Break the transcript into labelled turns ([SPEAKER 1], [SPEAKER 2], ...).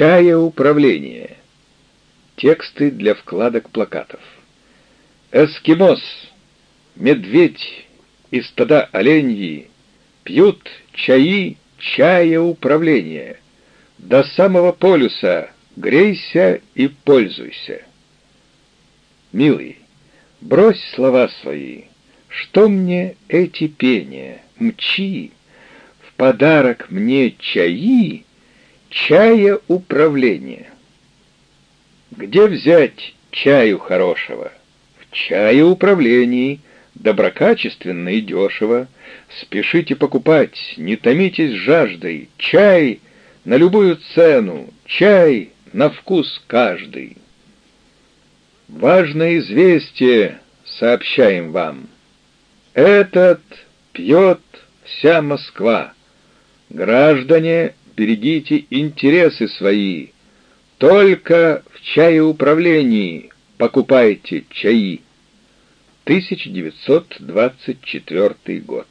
[SPEAKER 1] Чая-управление. Тексты для вкладок плакатов. Эскимос, медведь и стада оленьи пьют чаи чая-управления. До самого полюса грейся и пользуйся. Милый, брось слова свои, что мне эти пения, мчи, в подарок мне чаи, чая управления. Где взять чаю хорошего? В чае управлении, доброкачественно и дешево. Спешите покупать, не томитесь жаждой. Чай на любую цену, чай на вкус каждый. Важное известие сообщаем вам. Этот пьет вся Москва. Граждане, берегите интересы свои. Только в чаеуправлении покупайте чаи. 1924 год.